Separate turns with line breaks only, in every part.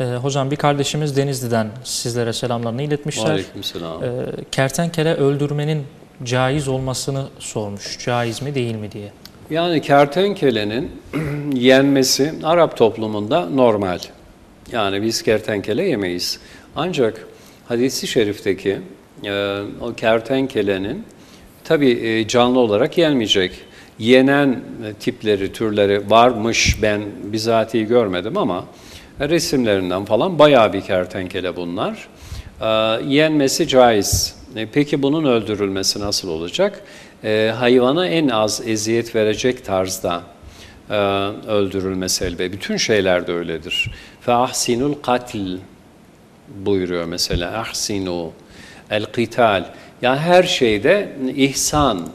Ee, hocam bir kardeşimiz Denizli'den sizlere selamlarını iletmişler.
Aleykümselam.
Ee, kertenkele öldürmenin caiz olmasını sormuş. Caiz mi değil mi diye.
Yani kertenkelenin yenmesi Arap toplumunda normal. Yani biz kertenkele yemeyiz. Ancak hadisi şerifteki e, o kertenkelenin tabi e, canlı olarak yenmeyecek. Yenen e, tipleri, türleri varmış ben bizatihi görmedim ama resimlerinden falan bayağı bir kertenkele bunlar. E, yenmesi caiz. E, peki bunun öldürülmesi nasıl olacak? E, hayvana en az eziyet verecek tarzda e, öldürülmesi elbette. Bütün şeyler de öyledir. Fe ahsinul katil buyuruyor mesela. Ahsinu el qital. Yani her şeyde ihsan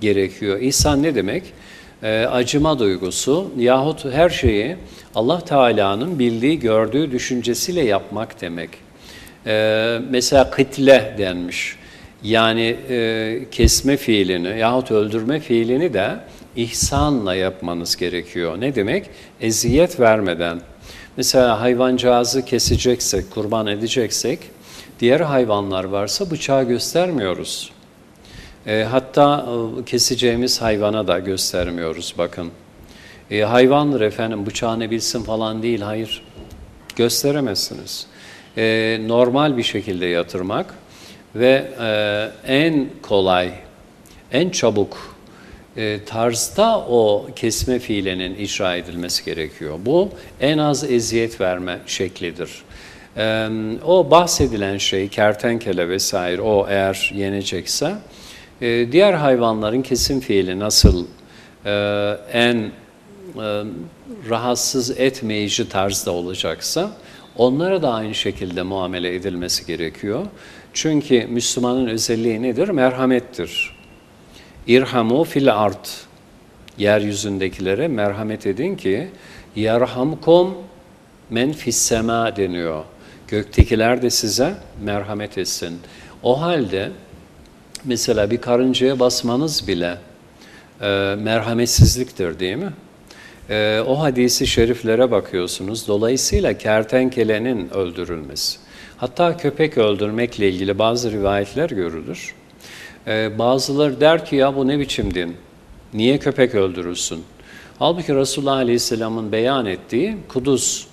gerekiyor. İhsan ne demek? E, acıma duygusu yahut her şeyi Allah Teala'nın bildiği, gördüğü düşüncesiyle yapmak demek. E, mesela kıtle denmiş. Yani e, kesme fiilini yahut öldürme fiilini de ihsanla yapmanız gerekiyor. Ne demek? Eziyet vermeden. Mesela hayvancağızı keseceksek, kurban edeceksek, diğer hayvanlar varsa bıçağı göstermiyoruz. E, hatta e, keseceğimiz hayvana da göstermiyoruz bakın. E, hayvandır efendim bıçağını bilsin falan değil, hayır. Gösteremezsiniz. E, normal bir şekilde yatırmak ve e, en kolay, en çabuk e, tarzda o kesme fiilinin icra edilmesi gerekiyor. Bu en az eziyet verme şeklidir. E, o bahsedilen şey kertenkele vesaire o eğer yenecekse e, diğer hayvanların kesim fiili nasıl e, en e, rahatsız etmeyici tarzda olacaksa onlara da aynı şekilde muamele edilmesi gerekiyor. Çünkü Müslümanın özelliği nedir? Merhamettir. İrhamu fil art. Yeryüzündekilere merhamet edin ki yarhamkum men fissema deniyor. Göktekiler de size merhamet etsin. O halde mesela bir karıncaya basmanız bile e, merhametsizliktir değil mi? E, o hadisi şeriflere bakıyorsunuz. Dolayısıyla kertenkelenin öldürülmesi. Hatta köpek öldürmekle ilgili bazı rivayetler görülür. Ee, bazıları der ki ya bu ne biçim din? Niye köpek öldürürsün? Halbuki Resulullah Aleyhisselam'ın beyan ettiği kuduz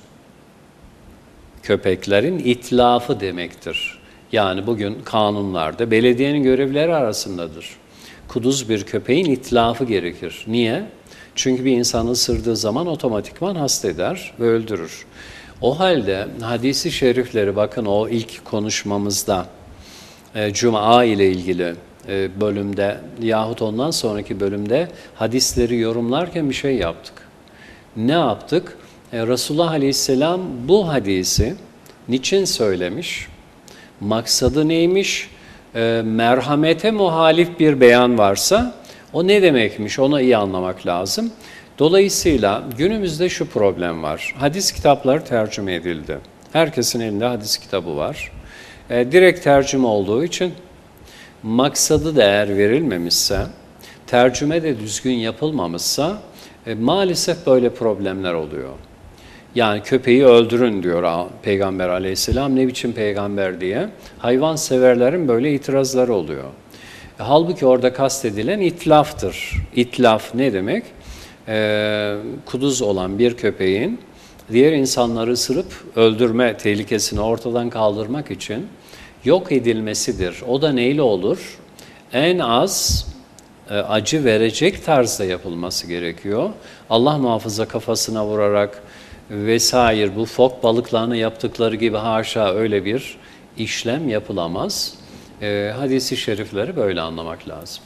köpeklerin itlafı demektir. Yani bugün kanunlarda belediyenin görevleri arasındadır. Kuduz bir köpeğin itlafı gerekir. Niye? Çünkü bir insan ısırdığı zaman otomatikman hasta eder ve öldürür. O halde hadisi şerifleri bakın o ilk konuşmamızda e, Cuma ile ilgili e, bölümde yahut ondan sonraki bölümde hadisleri yorumlarken bir şey yaptık. Ne yaptık? E, Resulullah Aleyhisselam bu hadisi niçin söylemiş? Maksadı neymiş? E, merhamete muhalif bir beyan varsa o ne demekmiş onu iyi anlamak lazım. Dolayısıyla günümüzde şu problem var. Hadis kitapları tercüme edildi. Herkesin elinde hadis kitabı var. E, direkt tercüme olduğu için maksadı da eğer verilmemişse, tercüme de düzgün yapılmamışsa e, maalesef böyle problemler oluyor. Yani köpeği öldürün diyor Peygamber aleyhisselam ne biçim peygamber diye. Hayvan severlerin böyle itirazları oluyor. Halbuki orada kastedilen itlaftır. İtlaf ne demek? e, kuduz olan bir köpeğin diğer insanları ısırıp öldürme tehlikesini ortadan kaldırmak için yok edilmesidir. O da neyle olur? En az e, acı verecek tarzda yapılması gerekiyor. Allah muhafaza kafasına vurarak vesaire bu fok balıklarını yaptıkları gibi haşa öyle bir işlem yapılamaz. E, hadisi şerifleri böyle anlamak lazım.